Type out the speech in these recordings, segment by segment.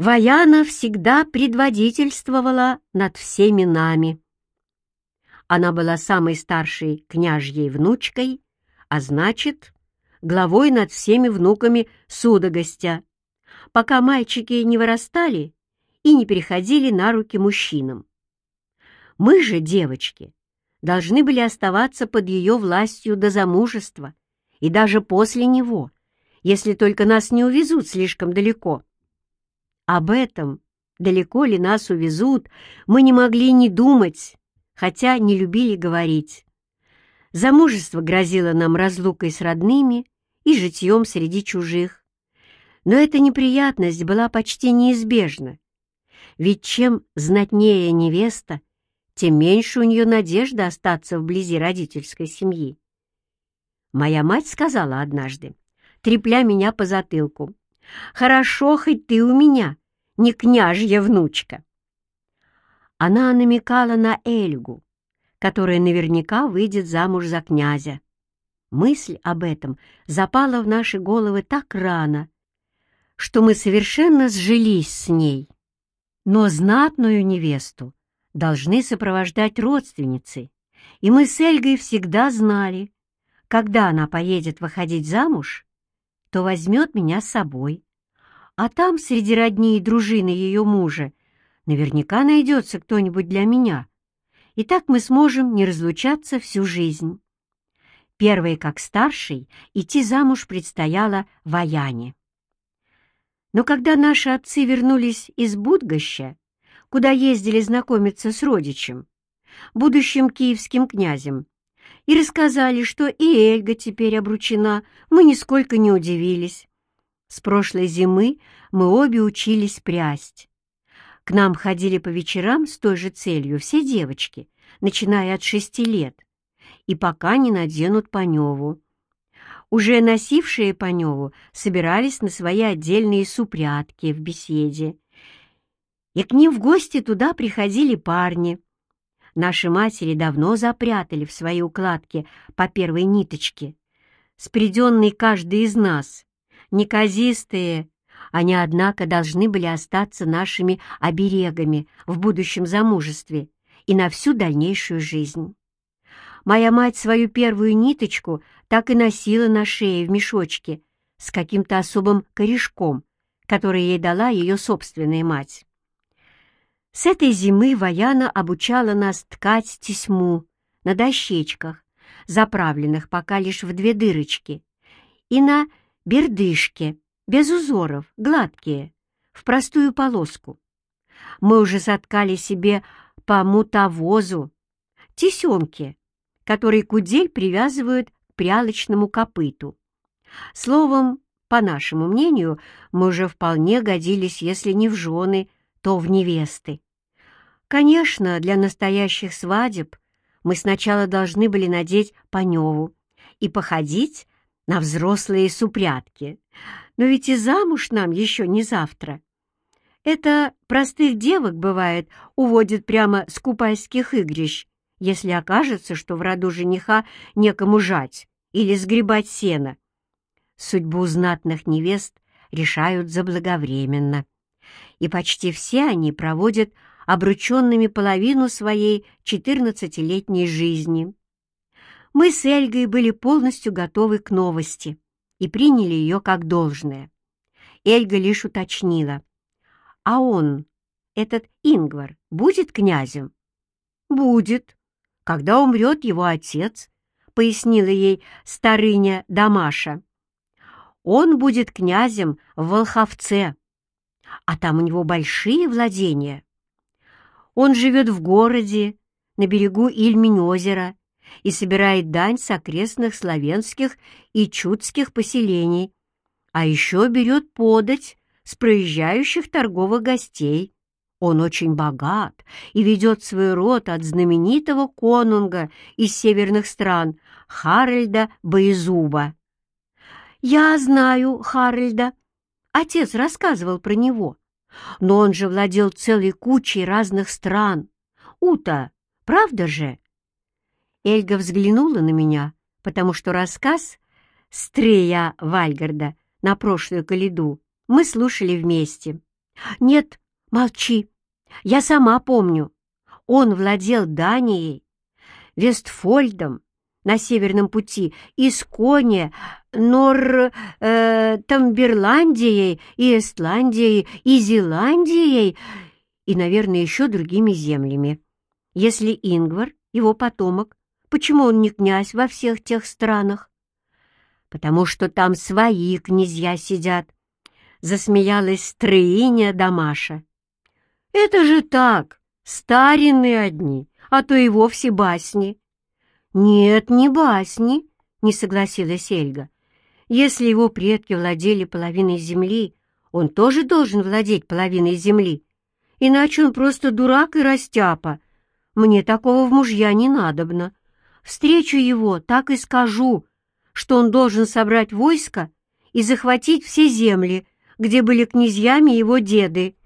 Ваяна всегда предводительствовала над всеми нами. Она была самой старшей княжьей внучкой, а значит, главой над всеми внуками судогостя, пока мальчики не вырастали и не переходили на руки мужчинам. Мы же, девочки, должны были оставаться под ее властью до замужества и даже после него, если только нас не увезут слишком далеко. Об этом, далеко ли нас увезут, мы не могли не думать, хотя не любили говорить. Замужество грозило нам разлукой с родными и житьем среди чужих. Но эта неприятность была почти неизбежна, ведь чем знатнее невеста, тем меньше у нее надежды остаться вблизи родительской семьи. Моя мать сказала однажды, трепля меня по затылку, «Хорошо, хоть ты у меня, не княжья внучка». Она намекала на Эльгу, которая наверняка выйдет замуж за князя. Мысль об этом запала в наши головы так рано, что мы совершенно сжились с ней. Но знатную невесту должны сопровождать родственницы, и мы с Эльгой всегда знали, когда она поедет выходить замуж, то возьмет меня с собой. А там, среди родни и дружины ее мужа, наверняка найдется кто-нибудь для меня. И так мы сможем не разлучаться всю жизнь. Первой, как старшей, идти замуж предстояло Ваяне. Но когда наши отцы вернулись из Будгоща, куда ездили знакомиться с родичем, будущим киевским князем, и рассказали, что и Эльга теперь обручена, мы нисколько не удивились. С прошлой зимы мы обе учились прясть. К нам ходили по вечерам с той же целью все девочки, начиная от шести лет, и пока не наденут Паневу. Уже носившие Паневу собирались на свои отдельные супрятки в беседе, и к ним в гости туда приходили парни. Наши матери давно запрятали в свои укладки по первой ниточке, спреденной каждый из нас, неказистые, они, однако, должны были остаться нашими оберегами в будущем замужестве и на всю дальнейшую жизнь. Моя мать свою первую ниточку так и носила на шее в мешочке с каким-то особым корешком, который ей дала ее собственная мать. С этой зимы Ваяна обучала нас ткать тесьму на дощечках, заправленных пока лишь в две дырочки, и на бердышке, без узоров, гладкие, в простую полоску. Мы уже соткали себе по мутовозу, тесемки, которые кудель привязывают к прялочному копыту. Словом, по нашему мнению, мы уже вполне годились, если не в жены, то в невесты. Конечно, для настоящих свадеб мы сначала должны были надеть паневу и походить на взрослые супрятки, но ведь и замуж нам еще не завтра. Это простых девок, бывает, уводят прямо с купайских игрищ, если окажется, что в роду жениха некому жать или сгребать сено. Судьбу знатных невест решают заблаговременно и почти все они проводят обрученными половину своей четырнадцатилетней жизни. Мы с Эльгой были полностью готовы к новости и приняли ее как должное. Эльга лишь уточнила. «А он, этот Ингвар, будет князем?» «Будет, когда умрет его отец», — пояснила ей старыня Дамаша. «Он будет князем в Волховце, а там у него большие владения. Он живет в городе, на берегу Ильмень-озера, и собирает дань с окрестных славянских и чудских поселений, а еще берет подать с проезжающих торговых гостей. Он очень богат и ведет свой род от знаменитого конунга из северных стран Харальда Боезуба. «Я знаю Харальда», Отец рассказывал про него. Но он же владел целой кучей разных стран. Ута, правда же? Эльга взглянула на меня, потому что рассказ Стрея Вальгарда на прошлую коляду мы слушали вместе. Нет, молчи. Я сама помню. Он владел Данией, Вестфольдом на Северном пути, Исконе, Нор... Э, Тамберландией и Эстландией и Зеландией и, наверное, еще другими землями. Если Ингвар, его потомок, почему он не князь во всех тех странах? Потому что там свои князья сидят, — засмеялась строиня Дамаша. «Это же так, старины одни, а то и вовсе басни». «Нет, не басни», — не согласилась Эльга. «Если его предки владели половиной земли, он тоже должен владеть половиной земли. Иначе он просто дурак и растяпа. Мне такого в мужья не надобно. Встречу его, так и скажу, что он должен собрать войско и захватить все земли, где были князьями его деды.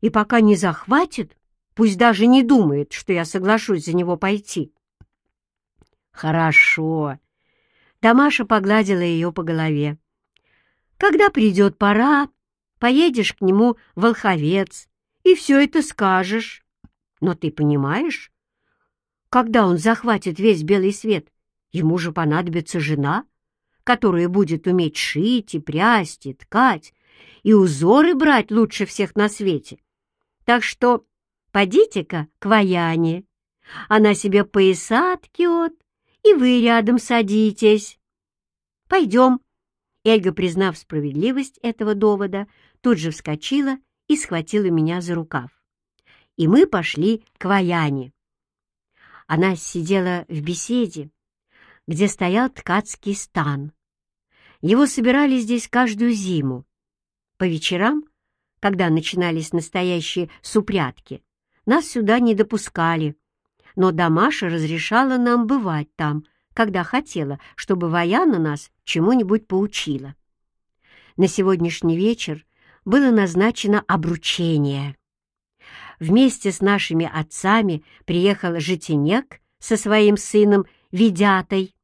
И пока не захватит, пусть даже не думает, что я соглашусь за него пойти. Хорошо. Тамаша погладила ее по голове. Когда придет пора, поедешь к нему Волховец и все это скажешь. Но ты понимаешь, когда он захватит весь белый свет, ему же понадобится жена, которая будет уметь шить и прясть и ткать, и узоры брать лучше всех на свете. Так что подите-ка к Ваяне. Она себе пояса ткет, и вы рядом садитесь. Пойдем. Эльга, признав справедливость этого довода, тут же вскочила и схватила меня за рукав. И мы пошли к Ваяне. Она сидела в беседе, где стоял ткацкий стан. Его собирали здесь каждую зиму, по вечерам, когда начинались настоящие супрятки, нас сюда не допускали, но Дамаша разрешала нам бывать там, когда хотела, чтобы Ваяна нас чему-нибудь поучила. На сегодняшний вечер было назначено обручение. Вместе с нашими отцами приехал Житинек со своим сыном Видятой,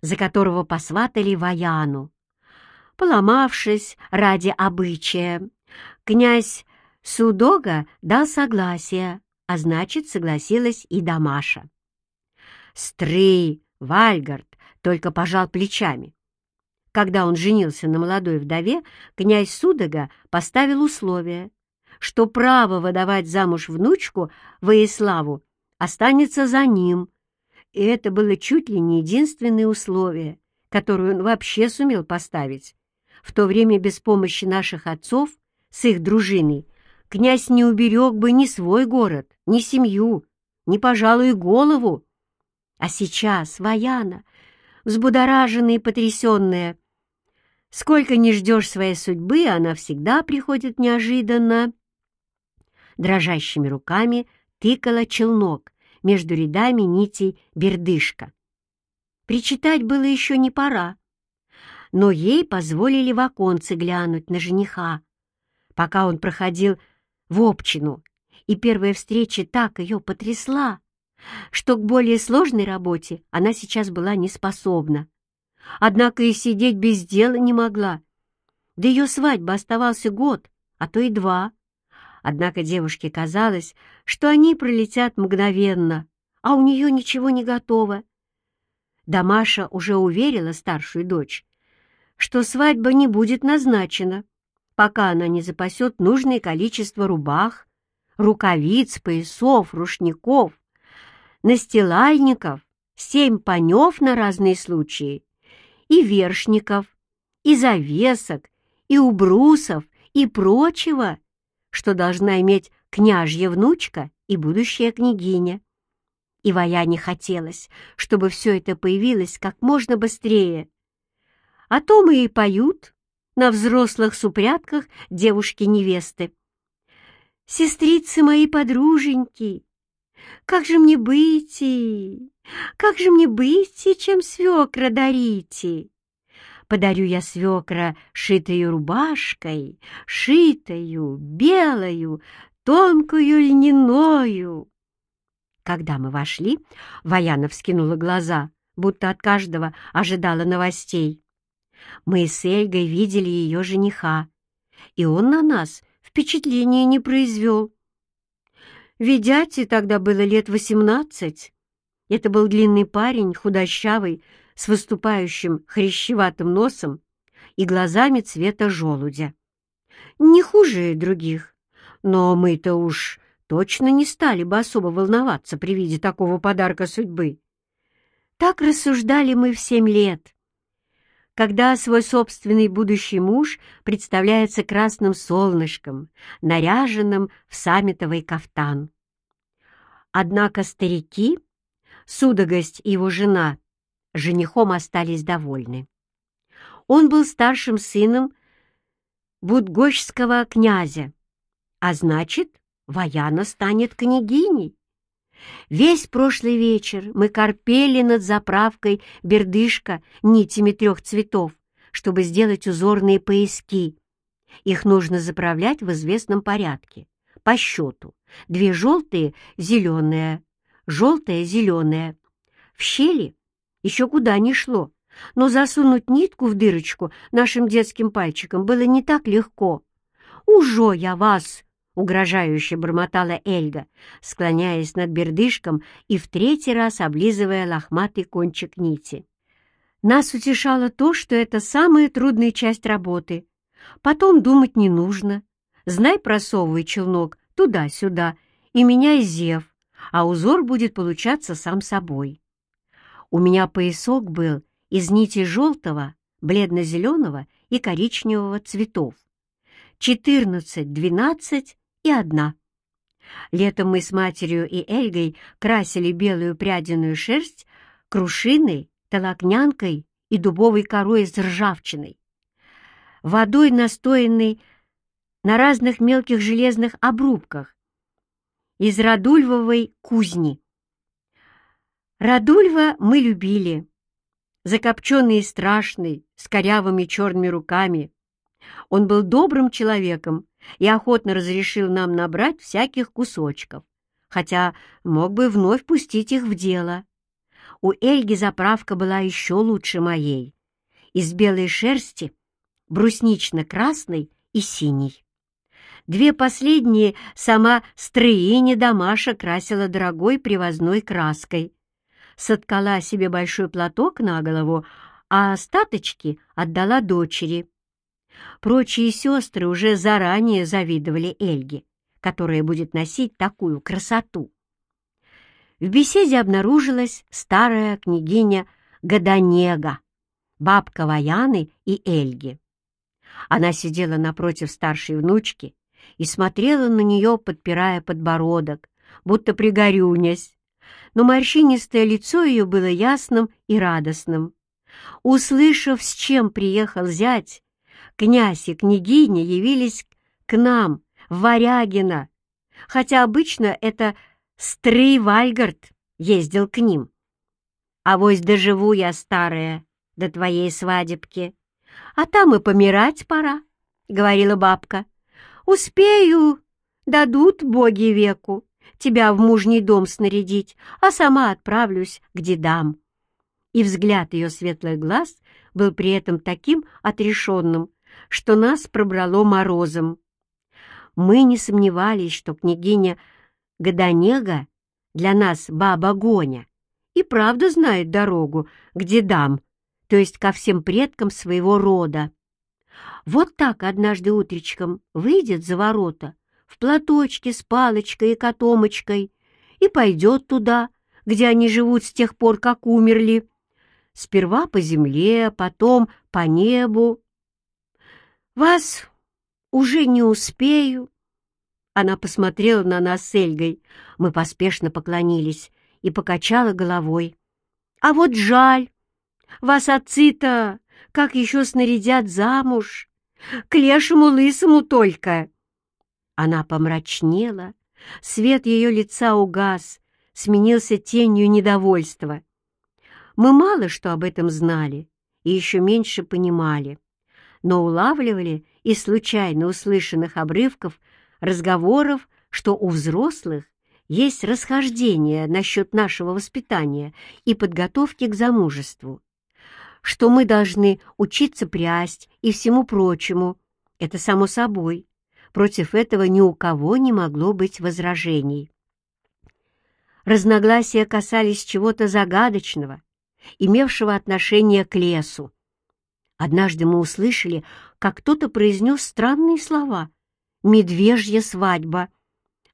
за которого посватали Ваяну поломавшись ради обычая. Князь Судога дал согласие, а значит, согласилась и Дамаша. Стрый Вальгард только пожал плечами. Когда он женился на молодой вдове, князь Судога поставил условие, что право выдавать замуж внучку Воиславу останется за ним, и это было чуть ли не единственное условие, которое он вообще сумел поставить. В то время без помощи наших отцов с их дружиной князь не уберег бы ни свой город, ни семью, ни, пожалуй, голову. А сейчас Ваяна, взбудораженная и потрясенная, сколько не ждешь своей судьбы, она всегда приходит неожиданно. Дрожащими руками тыкала челнок между рядами нитей бердышка. Причитать было еще не пора но ей позволили в оконце глянуть на жениха, пока он проходил в общину, и первая встреча так ее потрясла, что к более сложной работе она сейчас была не способна. Однако и сидеть без дела не могла. До ее свадьбы оставался год, а то и два. Однако девушке казалось, что они пролетят мгновенно, а у нее ничего не готово. Дамаша уже уверила старшую дочь, что свадьба не будет назначена, пока она не запасет нужное количество рубах, рукавиц, поясов, рушников, настилальников, семь панев на разные случаи, и вершников, и завесок, и убрусов, и прочего, что должна иметь княжья внучка и будущая княгиня. И Ваяне хотелось, чтобы все это появилось как можно быстрее, а то мы и поют на взрослых супрятках девушки-невесты. Сестрицы мои подруженьки, как же мне быть, как же мне быть, чем свекра дарите? Подарю я свекра шитою рубашкой, шитою, белою, тонкую льняною. Когда мы вошли, Ваяна вскинула глаза, будто от каждого ожидала новостей. Мы с Эльгой видели ее жениха, и он на нас впечатления не произвел. Ведяте тогда было лет восемнадцать. Это был длинный парень, худощавый, с выступающим хрящеватым носом и глазами цвета желудя. Не хуже других, но мы-то уж точно не стали бы особо волноваться при виде такого подарка судьбы. Так рассуждали мы в семь лет, когда свой собственный будущий муж представляется красным солнышком, наряженным в саммитовый кафтан. Однако старики, Судогость и его жена, женихом остались довольны. Он был старшим сыном будгощского князя, а значит, Ваяна станет княгиней. Весь прошлый вечер мы корпели над заправкой бердышка нитями трех цветов, чтобы сделать узорные пояски. Их нужно заправлять в известном порядке, по счету. Две желтые, зеленая, желтая, зеленая. В щели еще куда ни шло, но засунуть нитку в дырочку нашим детским пальчиком было не так легко. «Ужо я вас!» — угрожающе бормотала Эльга, склоняясь над бердышком и в третий раз облизывая лохматый кончик нити. Нас утешало то, что это самая трудная часть работы. Потом думать не нужно. Знай, просовывай челнок туда-сюда и меняй зев, а узор будет получаться сам собой. У меня поясок был из нити желтого, бледно-зеленого и коричневого цветов. Четырнадцать, двенадцать и одна. Летом мы с матерью и Эльгой красили белую прядиную шерсть крушиной, толокнянкой и дубовой корой с ржавчиной. Водой, настоянной на разных мелких железных обрубках из Радульвовой кузни. Радульва мы любили, закопченный и страшный, с корявыми черными руками. Он был добрым человеком и охотно разрешил нам набрать всяких кусочков, хотя мог бы вновь пустить их в дело. У Эльги заправка была еще лучше моей, из белой шерсти, бруснично-красной и синей. Две последние сама строение Дамаша красила дорогой привозной краской, соткала себе большой платок на голову, а остаточки отдала дочери. Прочие сестры уже заранее завидовали Эльге, которая будет носить такую красоту. В беседе обнаружилась старая княгиня Гаданега, бабка Ваяны и Эльги. Она сидела напротив старшей внучки и смотрела на нее, подпирая подбородок, будто пригорюнясь но морщинистое лицо ее было ясным и радостным. Услышав, с чем приехал зять, князь и княгиня явились к нам, в Варягино, хотя обычно это Стрый Вальгард ездил к ним. А вось доживу я, старая, до твоей свадебки, а там и помирать пора, — говорила бабка. Успею, дадут боги веку тебя в мужний дом снарядить, а сама отправлюсь к дедам». И взгляд ее светлых глаз был при этом таким отрешенным, что нас пробрало морозом. Мы не сомневались, что княгиня Годонега для нас баба Гоня и правда знает дорогу к дедам, то есть ко всем предкам своего рода. Вот так однажды утречком выйдет за ворота в платочке с палочкой и котомочкой и пойдет туда, где они живут с тех пор, как умерли. Сперва по земле, потом по небу. «Вас уже не успею». Она посмотрела на нас с Эльгой. Мы поспешно поклонились и покачала головой. «А вот жаль. Вас отцы-то как еще снарядят замуж? К лешему лысому только». Она помрачнела, свет ее лица угас, сменился тенью недовольства. Мы мало что об этом знали и еще меньше понимали, но улавливали из случайно услышанных обрывков разговоров, что у взрослых есть расхождение насчет нашего воспитания и подготовки к замужеству, что мы должны учиться прясть и всему прочему, это само собой, Против этого ни у кого не могло быть возражений. Разногласия касались чего-то загадочного, имевшего отношение к лесу. Однажды мы услышали, как кто-то произнес странные слова «медвежья свадьба»,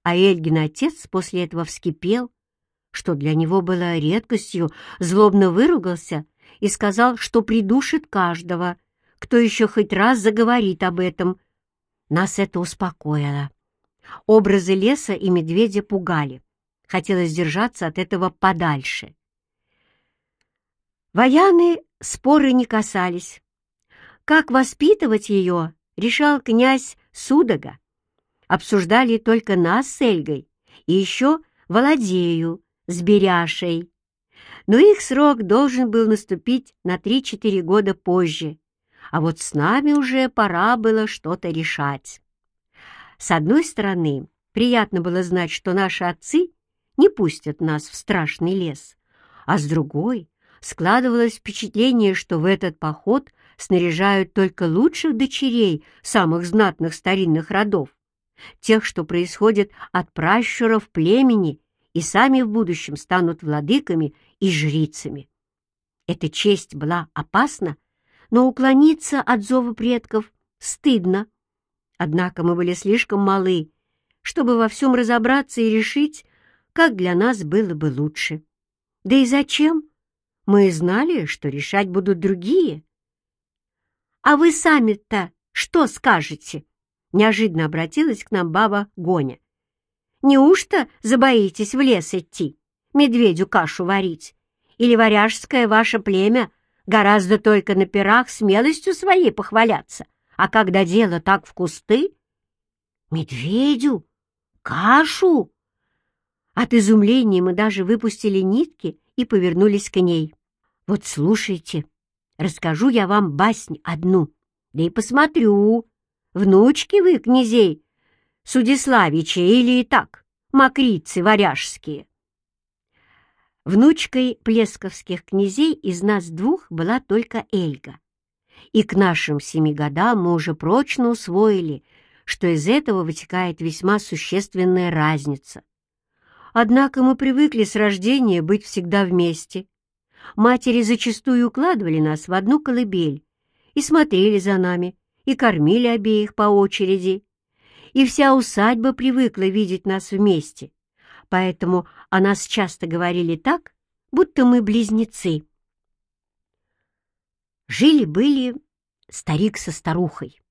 а Эльгин отец после этого вскипел, что для него было редкостью, злобно выругался и сказал, что придушит каждого, кто еще хоть раз заговорит об этом. Нас это успокоило. Образы леса и медведя пугали. Хотелось держаться от этого подальше. Вояны споры не касались. Как воспитывать ее, решал князь Судога. Обсуждали только нас с Эльгой и еще Володею с Беряшей. Но их срок должен был наступить на 3-4 года позже, а вот с нами уже пора было что-то решать. С одной стороны, приятно было знать, что наши отцы не пустят нас в страшный лес, а с другой складывалось впечатление, что в этот поход снаряжают только лучших дочерей самых знатных старинных родов, тех, что происходят от пращуров племени и сами в будущем станут владыками и жрицами. Эта честь была опасна, но уклониться от зова предков стыдно. Однако мы были слишком малы, чтобы во всем разобраться и решить, как для нас было бы лучше. Да и зачем? Мы знали, что решать будут другие. «А вы сами-то что скажете?» Неожиданно обратилась к нам баба Гоня. «Неужто забоитесь в лес идти, медведю кашу варить? Или варяжское ваше племя гораздо только на пирах смелостью своей похваляться, а когда дело так в кусты? Медведю? Кашу? От изумления мы даже выпустили нитки и повернулись к ней. Вот слушайте, расскажу я вам баснь одну, да и посмотрю, внучки вы, князей, Судиславичи или и так, мокрицы варяжские. Внучкой плесковских князей из нас двух была только Эльга. И к нашим семи годам мы уже прочно усвоили, что из этого вытекает весьма существенная разница. Однако мы привыкли с рождения быть всегда вместе. Матери зачастую укладывали нас в одну колыбель и смотрели за нами, и кормили обеих по очереди. И вся усадьба привыкла видеть нас вместе, поэтому о нас часто говорили так, будто мы близнецы. Жили-были старик со старухой,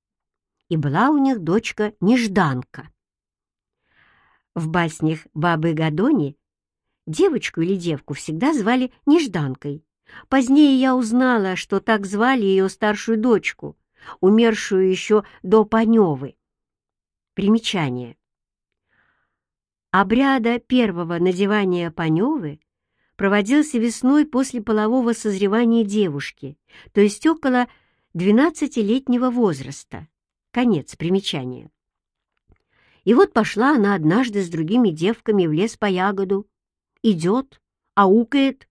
и была у них дочка Нежданка. В баснях «Бабы Гадони» девочку или девку всегда звали Нежданкой. Позднее я узнала, что так звали ее старшую дочку, умершую еще до Паневы. Примечание. Обряда первого надевания Паневы проводился весной после полового созревания девушки, то есть около 12-летнего возраста. Конец примечания. И вот пошла она однажды с другими девками в лес по ягоду. Идет, аукает,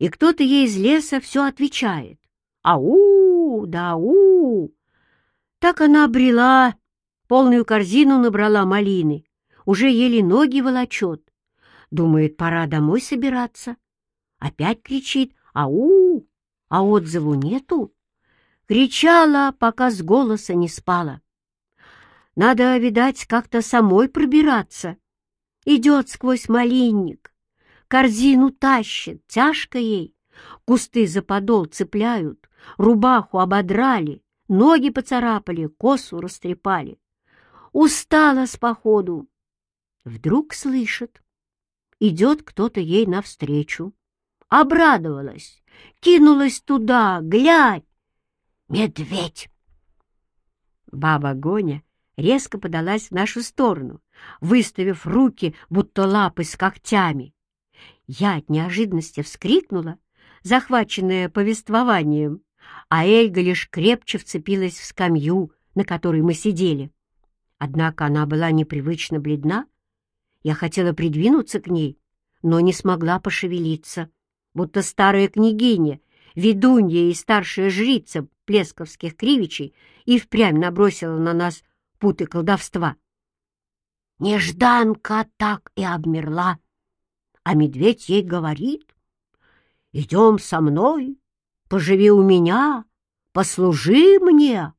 и кто-то ей из леса все отвечает. «Ау! Да ау!» Так она обрела, полную корзину набрала малины, уже еле ноги волочет. Думает, пора домой собираться. Опять кричит «Ау!», а отзыву нету. Кричала, пока с голоса не спала. Надо, видать, как-то самой пробираться. Идет сквозь малинник, корзину тащит, тяжко ей. Кусты за подол цепляют, рубаху ободрали, ноги поцарапали, косу растрепали. Устала с походу. Вдруг слышит. Идет кто-то ей навстречу. Обрадовалась, кинулась туда, глядь. Медведь! Баба Гоня резко подалась в нашу сторону, выставив руки, будто лапы с когтями. Я от неожиданности вскрикнула, захваченная повествованием, а Эльга лишь крепче вцепилась в скамью, на которой мы сидели. Однако она была непривычно бледна. Я хотела придвинуться к ней, но не смогла пошевелиться, будто старая княгиня, ведунья и старшая жрица плесковских кривичей и впрямь набросила на нас путы колдовства. Нежданка так и обмерла, а медведь ей говорит, «Идем со мной, поживи у меня, послужи мне,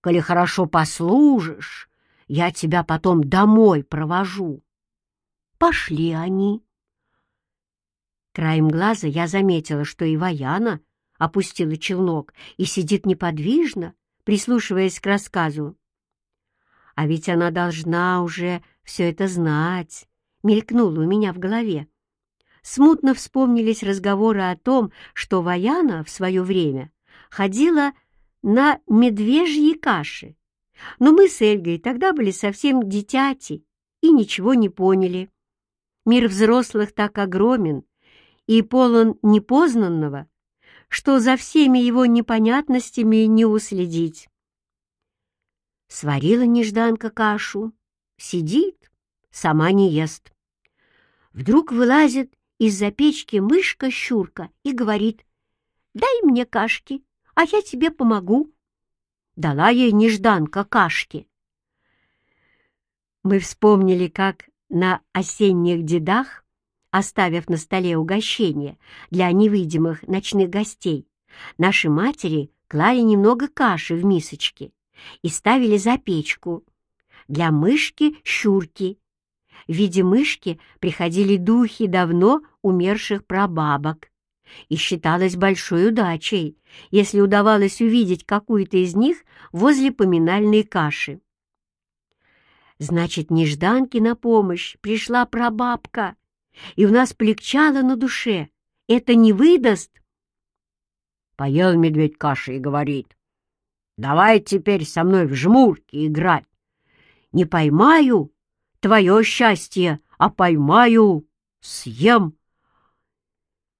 коли хорошо послужишь, я тебя потом домой провожу». Пошли они. Краем глаза я заметила, что и Ваяна опустила челнок и сидит неподвижно, прислушиваясь к рассказу. А ведь она должна уже все это знать, мелькнуло у меня в голове. Смутно вспомнились разговоры о том, что Ваяна в свое время ходила на медвежьи каши. Но мы с Эльгой тогда были совсем дитяти и ничего не поняли. Мир взрослых так огромен и полон непознанного, что за всеми его непонятностями не уследить. Сварила нежданка кашу, сидит, сама не ест. Вдруг вылазит из-за печки мышка-щурка и говорит, «Дай мне кашки, а я тебе помогу». Дала ей нежданка кашки. Мы вспомнили, как на осенних дедах оставив на столе угощение для невидимых ночных гостей, наши матери клали немного каши в мисочки и ставили за печку. Для мышки — щурки. В виде мышки приходили духи давно умерших прабабок. И считалось большой удачей, если удавалось увидеть какую-то из них возле поминальной каши. Значит, нежданки на помощь пришла прабабка, и у нас полегчало на душе. Это не выдаст. Поел медведь каши и говорит, давай теперь со мной в жмурки играть. Не поймаю твое счастье, а поймаю, съем.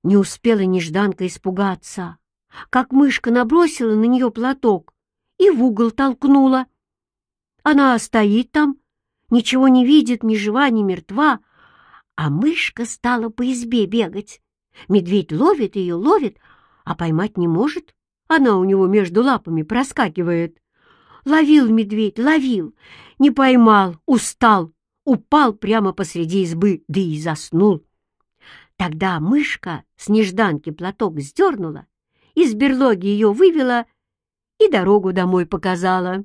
Не успела нежданка испугаться, как мышка набросила на нее платок и в угол толкнула. Она стоит там, ничего не видит, ни жива, ни мертва, а мышка стала по избе бегать. Медведь ловит ее, ловит, а поймать не может. Она у него между лапами проскакивает. Ловил медведь, ловил, не поймал, устал, упал прямо посреди избы, да и заснул. Тогда мышка с нежданки платок сдернула, из берлоги ее вывела и дорогу домой показала.